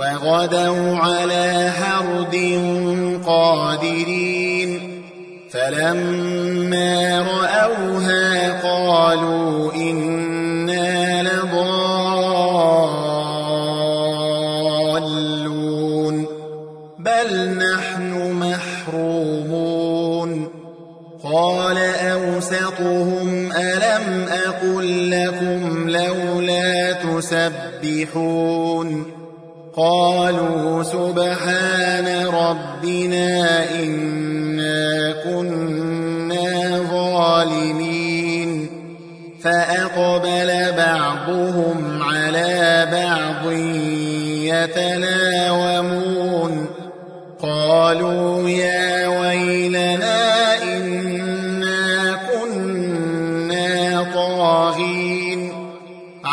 وغدوا على حرد قادرين فلما رأوها قالوا إنا لضالون بل نحن محرومون قال أوسطهم ألم أقل لكم لولا تسبحون قالوا سبحان ربنا إنا كنا ظالمين. فأقبل بعضهم على بعض يتلاومون قالوا يا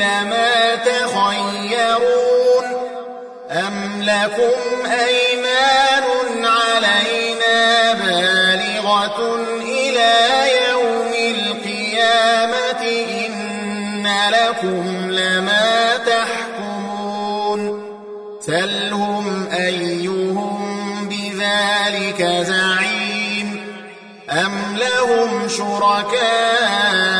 فيه لما تخيرون أم لكم أيمان علينا بالغة إلى يوم القيامة إن لكم لما تحكمون سلهم أيهم بذلك زعيم أم لهم شركاء